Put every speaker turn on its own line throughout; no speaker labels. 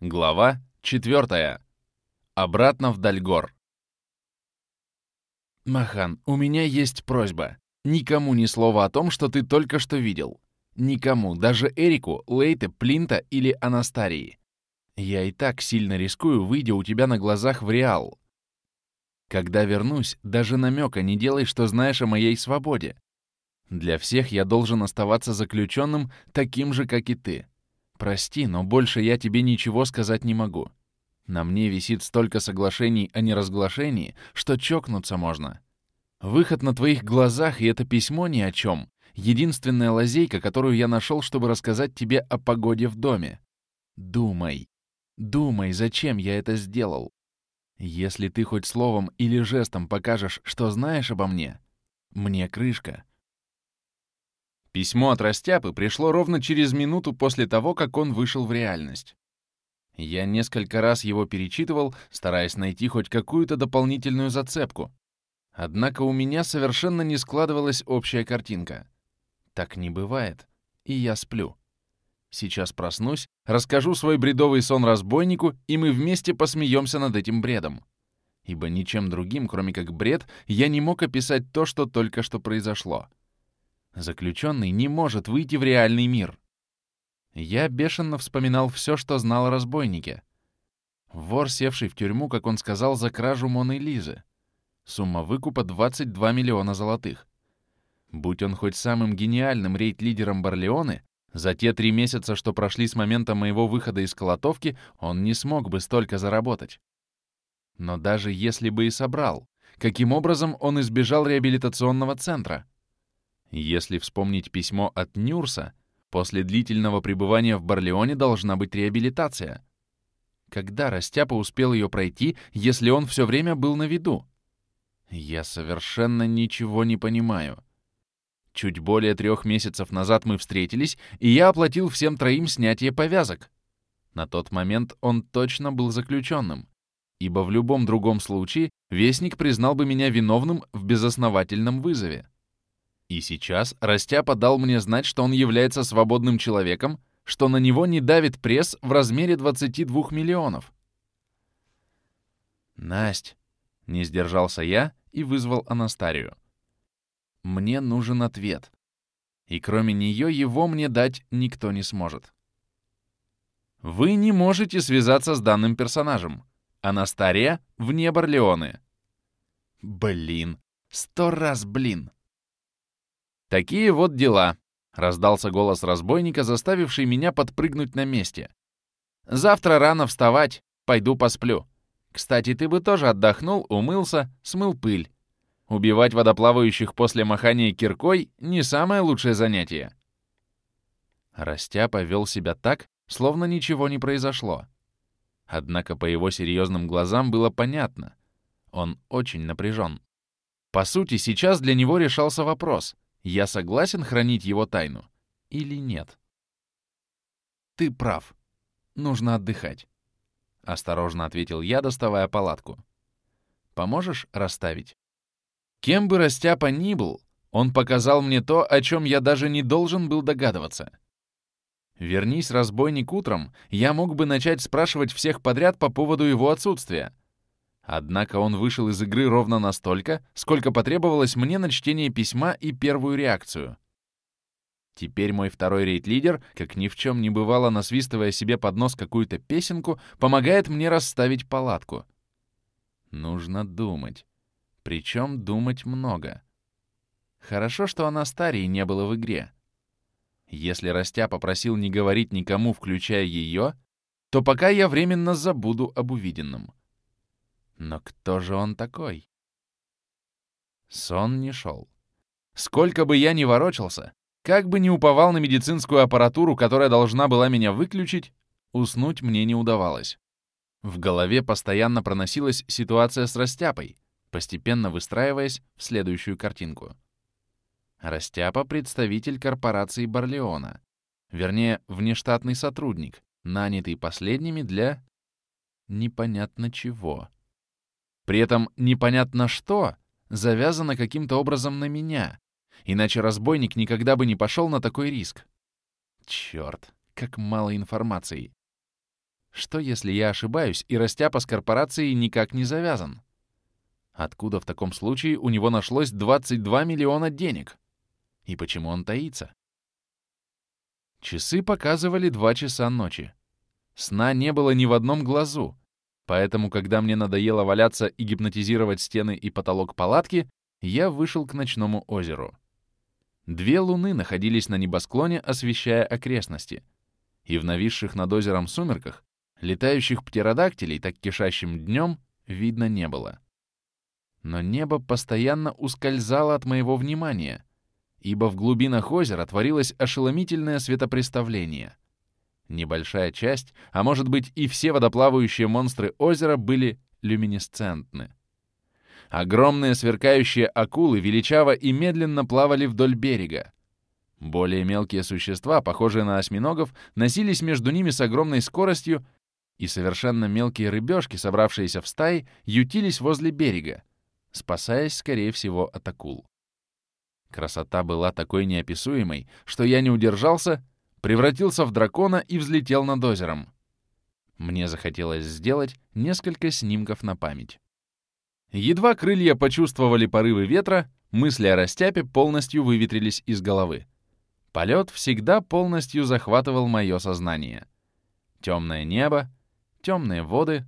Глава 4. Обратно в Дальгор. «Махан, у меня есть просьба. Никому ни слова о том, что ты только что видел. Никому, даже Эрику, Лейте, Плинта или Анастарии. Я и так сильно рискую, выйдя у тебя на глазах в Реал. Когда вернусь, даже намека не делай, что знаешь о моей свободе. Для всех я должен оставаться заключенным, таким же, как и ты. Прости, но больше я тебе ничего сказать не могу. На мне висит столько соглашений о неразглашении, что чокнуться можно. Выход на твоих глазах, и это письмо ни о чем. Единственная лазейка, которую я нашел, чтобы рассказать тебе о погоде в доме. Думай. Думай, зачем я это сделал. Если ты хоть словом или жестом покажешь, что знаешь обо мне, мне крышка. Письмо от Растяпы пришло ровно через минуту после того, как он вышел в реальность. Я несколько раз его перечитывал, стараясь найти хоть какую-то дополнительную зацепку. Однако у меня совершенно не складывалась общая картинка. Так не бывает, и я сплю. Сейчас проснусь, расскажу свой бредовый сон разбойнику, и мы вместе посмеемся над этим бредом. Ибо ничем другим, кроме как бред, я не мог описать то, что только что произошло. Заключенный не может выйти в реальный мир. Я бешено вспоминал все, что знал о разбойнике. Вор, севший в тюрьму, как он сказал, за кражу Моны Лизы. Сумма выкупа 22 миллиона золотых. Будь он хоть самым гениальным рейд-лидером Барлеоны, за те три месяца, что прошли с момента моего выхода из колотовки, он не смог бы столько заработать. Но даже если бы и собрал, каким образом он избежал реабилитационного центра? Если вспомнить письмо от Нюрса, после длительного пребывания в Барлеоне должна быть реабилитация. Когда Растяпа успел ее пройти, если он все время был на виду? Я совершенно ничего не понимаю. Чуть более трех месяцев назад мы встретились, и я оплатил всем троим снятие повязок. На тот момент он точно был заключенным, ибо в любом другом случае Вестник признал бы меня виновным в безосновательном вызове. И сейчас Растяпа дал мне знать, что он является свободным человеком, что на него не давит пресс в размере 22 миллионов. «Насть!» — не сдержался я и вызвал Анастарию. «Мне нужен ответ. И кроме нее его мне дать никто не сможет». «Вы не можете связаться с данным персонажем. Анастария вне Барлеоны». «Блин! Сто раз блин!» «Такие вот дела», — раздался голос разбойника, заставивший меня подпрыгнуть на месте. «Завтра рано вставать, пойду посплю. Кстати, ты бы тоже отдохнул, умылся, смыл пыль. Убивать водоплавающих после махания киркой — не самое лучшее занятие». Растяпа вел себя так, словно ничего не произошло. Однако по его серьезным глазам было понятно. Он очень напряжен. По сути, сейчас для него решался вопрос — я согласен хранить его тайну или нет? Ты прав. Нужно отдыхать. Осторожно ответил я, доставая палатку. Поможешь расставить? Кем бы Растяпа ни был, он показал мне то, о чем я даже не должен был догадываться. Вернись, разбойник, утром, я мог бы начать спрашивать всех подряд по поводу его отсутствия, Однако он вышел из игры ровно настолько, сколько потребовалось мне на чтение письма и первую реакцию. Теперь мой второй рейд-лидер, как ни в чем не бывало, насвистывая себе под нос какую-то песенку, помогает мне расставить палатку. Нужно думать. Причем думать много. Хорошо, что Анастарии не было в игре. Если Растя попросил не говорить никому, включая ее, то пока я временно забуду об увиденном. Но кто же он такой? Сон не шел. Сколько бы я ни ворочался, как бы ни уповал на медицинскую аппаратуру, которая должна была меня выключить, уснуть мне не удавалось. В голове постоянно проносилась ситуация с Растяпой, постепенно выстраиваясь в следующую картинку. Растяпа — представитель корпорации Барлеона. Вернее, внештатный сотрудник, нанятый последними для... непонятно чего. При этом непонятно что завязано каким-то образом на меня, иначе разбойник никогда бы не пошел на такой риск. Черт, как мало информации. Что, если я ошибаюсь, и Растяпа с корпорацией никак не завязан? Откуда в таком случае у него нашлось 22 миллиона денег? И почему он таится? Часы показывали 2 часа ночи. Сна не было ни в одном глазу, поэтому, когда мне надоело валяться и гипнотизировать стены и потолок палатки, я вышел к ночному озеру. Две луны находились на небосклоне, освещая окрестности, и в нависших над озером сумерках летающих птеродактилей, так кишащим днем, видно не было. Но небо постоянно ускользало от моего внимания, ибо в глубинах озера творилось ошеломительное светопреставление. Небольшая часть, а может быть и все водоплавающие монстры озера были люминесцентны. Огромные сверкающие акулы величаво и медленно плавали вдоль берега. Более мелкие существа, похожие на осьминогов, носились между ними с огромной скоростью, и совершенно мелкие рыбешки, собравшиеся в стаи, ютились возле берега, спасаясь, скорее всего, от акул. Красота была такой неописуемой, что я не удержался, превратился в дракона и взлетел над озером. Мне захотелось сделать несколько снимков на память. Едва крылья почувствовали порывы ветра, мысли о растяпе полностью выветрились из головы. Полет всегда полностью захватывал мое сознание. Темное небо, темные воды,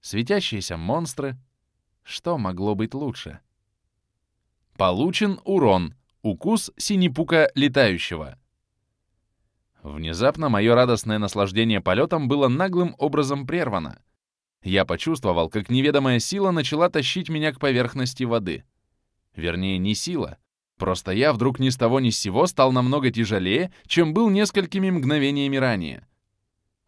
светящиеся монстры. Что могло быть лучше? Получен урон. Укус синепука летающего. Внезапно мое радостное наслаждение полетом было наглым образом прервано. Я почувствовал, как неведомая сила начала тащить меня к поверхности воды. Вернее, не сила. Просто я вдруг ни с того ни с сего стал намного тяжелее, чем был несколькими мгновениями ранее.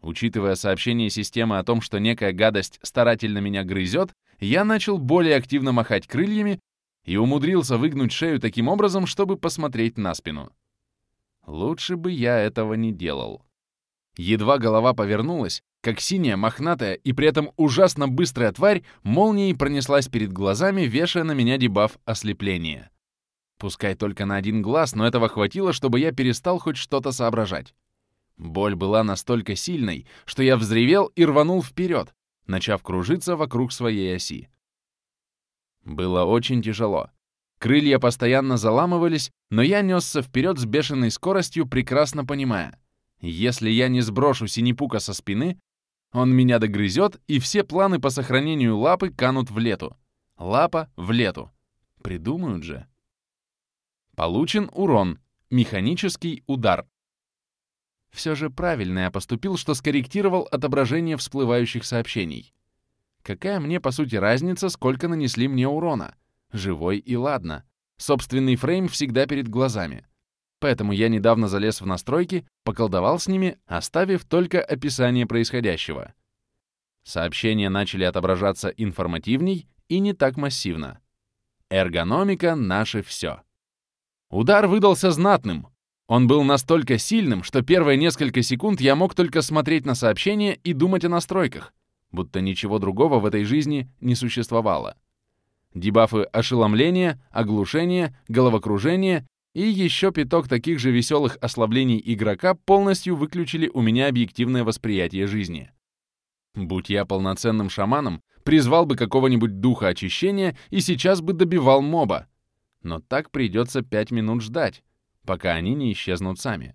Учитывая сообщение системы о том, что некая гадость старательно меня грызет, я начал более активно махать крыльями и умудрился выгнуть шею таким образом, чтобы посмотреть на спину. Лучше бы я этого не делал. Едва голова повернулась, как синяя, мохнатая и при этом ужасно быстрая тварь молнией пронеслась перед глазами, вешая на меня дебаф ослепления. Пускай только на один глаз, но этого хватило, чтобы я перестал хоть что-то соображать. Боль была настолько сильной, что я взревел и рванул вперед, начав кружиться вокруг своей оси. Было очень тяжело. Крылья постоянно заламывались, но я несся вперед с бешеной скоростью, прекрасно понимая. Если я не сброшу синепука со спины, он меня догрызет, и все планы по сохранению лапы канут в лету. Лапа в лету. Придумают же. Получен урон. Механический удар. Все же правильно я поступил, что скорректировал отображение всплывающих сообщений. Какая мне, по сути, разница, сколько нанесли мне урона? Живой и ладно. Собственный фрейм всегда перед глазами. Поэтому я недавно залез в настройки, поколдовал с ними, оставив только описание происходящего. Сообщения начали отображаться информативней и не так массивно. Эргономика — наше все. Удар выдался знатным. Он был настолько сильным, что первые несколько секунд я мог только смотреть на сообщения и думать о настройках, будто ничего другого в этой жизни не существовало. Дебафы ошеломления, оглушения, головокружения и еще пяток таких же веселых ослаблений игрока полностью выключили у меня объективное восприятие жизни. Будь я полноценным шаманом, призвал бы какого-нибудь духа очищения и сейчас бы добивал моба. Но так придется пять минут ждать, пока они не исчезнут сами.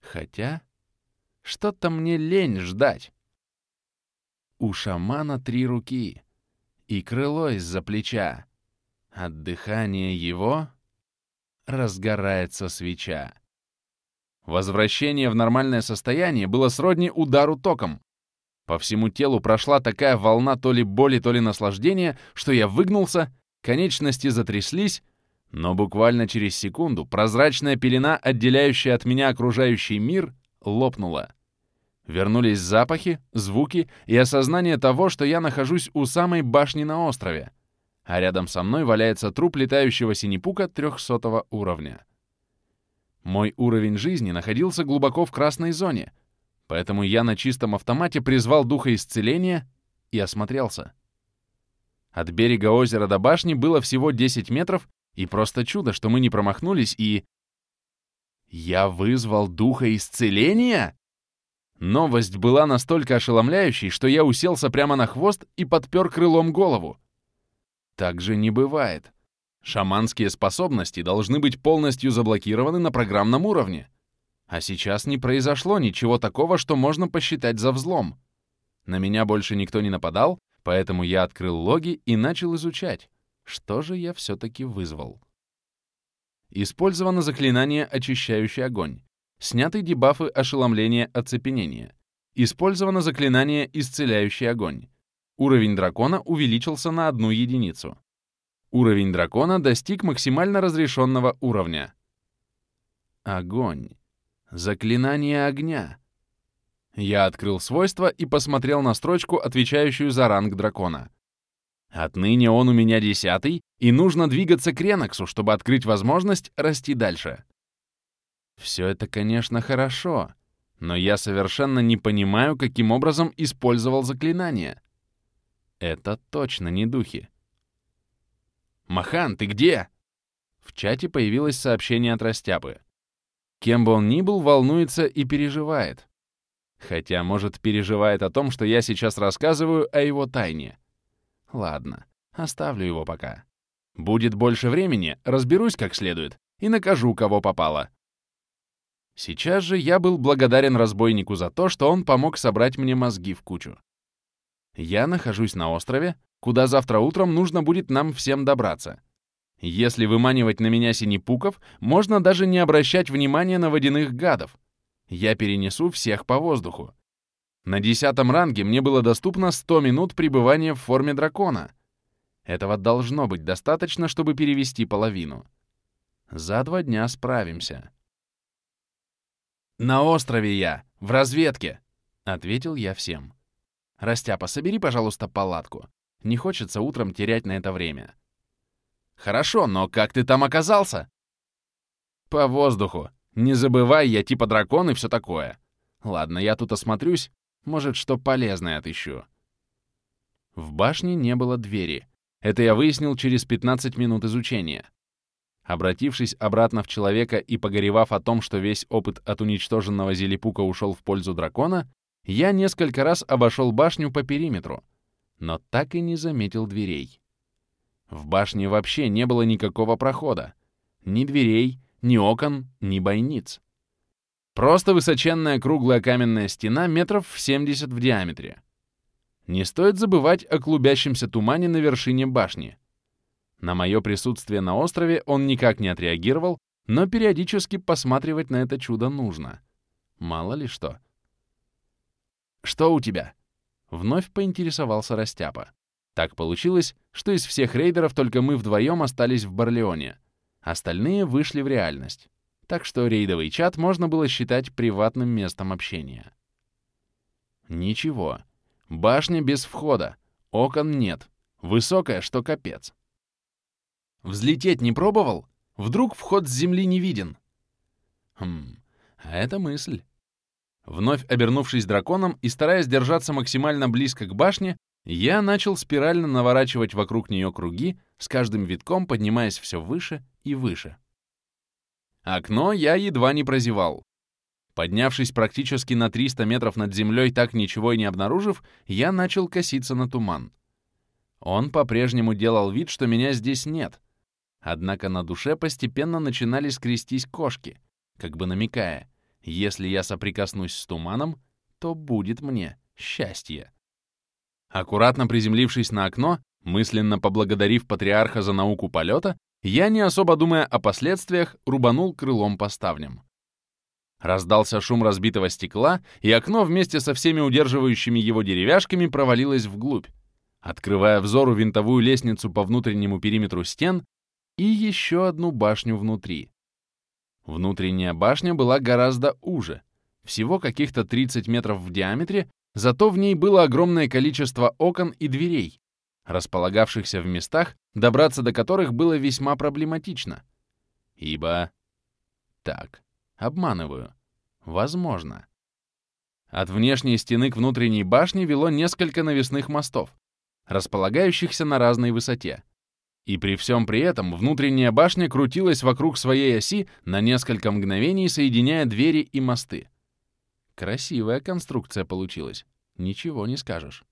Хотя, что-то мне лень ждать. У шамана три руки и крыло из-за плеча. От дыхания его разгорается свеча. Возвращение в нормальное состояние было сродни удару током. По всему телу прошла такая волна то ли боли, то ли наслаждения, что я выгнулся, конечности затряслись, но буквально через секунду прозрачная пелена, отделяющая от меня окружающий мир, лопнула. Вернулись запахи, звуки и осознание того, что я нахожусь у самой башни на острове, а рядом со мной валяется труп летающего синепука 300 уровня. Мой уровень жизни находился глубоко в красной зоне, поэтому я на чистом автомате призвал духа исцеления и осмотрелся. От берега озера до башни было всего 10 метров, и просто чудо, что мы не промахнулись и... Я вызвал духа исцеления? Новость была настолько ошеломляющей, что я уселся прямо на хвост и подпер крылом голову. Так же не бывает. Шаманские способности должны быть полностью заблокированы на программном уровне. А сейчас не произошло ничего такого, что можно посчитать за взлом. На меня больше никто не нападал, поэтому я открыл логи и начал изучать, что же я все-таки вызвал. Использовано заклинание «Очищающий огонь». Сняты дебафы ошеломления оцепенения. Использовано заклинание «Исцеляющий огонь». Уровень дракона увеличился на одну единицу. Уровень дракона достиг максимально разрешенного уровня. Огонь. Заклинание огня. Я открыл свойства и посмотрел на строчку, отвечающую за ранг дракона. Отныне он у меня десятый, и нужно двигаться к Реноксу, чтобы открыть возможность расти дальше. Все это, конечно, хорошо, но я совершенно не понимаю, каким образом использовал заклинание. Это точно не духи. «Махан, ты где?» В чате появилось сообщение от Растяпы. Кем бы он ни был, волнуется и переживает. Хотя, может, переживает о том, что я сейчас рассказываю о его тайне. Ладно, оставлю его пока. Будет больше времени, разберусь как следует и накажу, кого попало. Сейчас же я был благодарен разбойнику за то, что он помог собрать мне мозги в кучу. Я нахожусь на острове, куда завтра утром нужно будет нам всем добраться. Если выманивать на меня синепуков, можно даже не обращать внимания на водяных гадов. Я перенесу всех по воздуху. На десятом ранге мне было доступно 100 минут пребывания в форме дракона. Этого должно быть достаточно, чтобы перевести половину. За два дня справимся. «На острове я, в разведке», — ответил я всем. «Растяпа, собери, пожалуйста, палатку. Не хочется утром терять на это время». «Хорошо, но как ты там оказался?» «По воздуху. Не забывай, я типа дракон и все такое. Ладно, я тут осмотрюсь, может, что полезное отыщу». В башне не было двери. Это я выяснил через 15 минут изучения. Обратившись обратно в человека и погоревав о том, что весь опыт от уничтоженного Зелепука ушел в пользу дракона, я несколько раз обошел башню по периметру, но так и не заметил дверей. В башне вообще не было никакого прохода. Ни дверей, ни окон, ни бойниц. Просто высоченная круглая каменная стена метров в 70 в диаметре. Не стоит забывать о клубящемся тумане на вершине башни. На мое присутствие на острове он никак не отреагировал, но периодически посматривать на это чудо нужно. Мало ли что. «Что у тебя?» Вновь поинтересовался Растяпа. Так получилось, что из всех рейдеров только мы вдвоем остались в Барлеоне. Остальные вышли в реальность. Так что рейдовый чат можно было считать приватным местом общения. Ничего. Башня без входа. Окон нет. Высокая, что капец. Взлететь не пробовал? Вдруг вход с земли не виден? Хм, а это мысль. Вновь обернувшись драконом и стараясь держаться максимально близко к башне, я начал спирально наворачивать вокруг нее круги, с каждым витком поднимаясь все выше и выше. Окно я едва не прозевал. Поднявшись практически на 300 метров над землей, так ничего и не обнаружив, я начал коситься на туман. Он по-прежнему делал вид, что меня здесь нет, Однако на душе постепенно начинали скрестись кошки, как бы намекая, если я соприкоснусь с туманом, то будет мне счастье. Аккуратно приземлившись на окно, мысленно поблагодарив патриарха за науку полета, я, не особо думая о последствиях, рубанул крылом по ставням. Раздался шум разбитого стекла, и окно вместе со всеми удерживающими его деревяшками провалилось вглубь, открывая взору винтовую лестницу по внутреннему периметру стен и еще одну башню внутри. Внутренняя башня была гораздо уже, всего каких-то 30 метров в диаметре, зато в ней было огромное количество окон и дверей, располагавшихся в местах, добраться до которых было весьма проблематично. Ибо... Так, обманываю. Возможно. От внешней стены к внутренней башне вело несколько навесных мостов, располагающихся на разной высоте. И при всем при этом внутренняя башня крутилась вокруг своей оси на несколько мгновений, соединяя двери и мосты. Красивая конструкция получилась. Ничего не скажешь.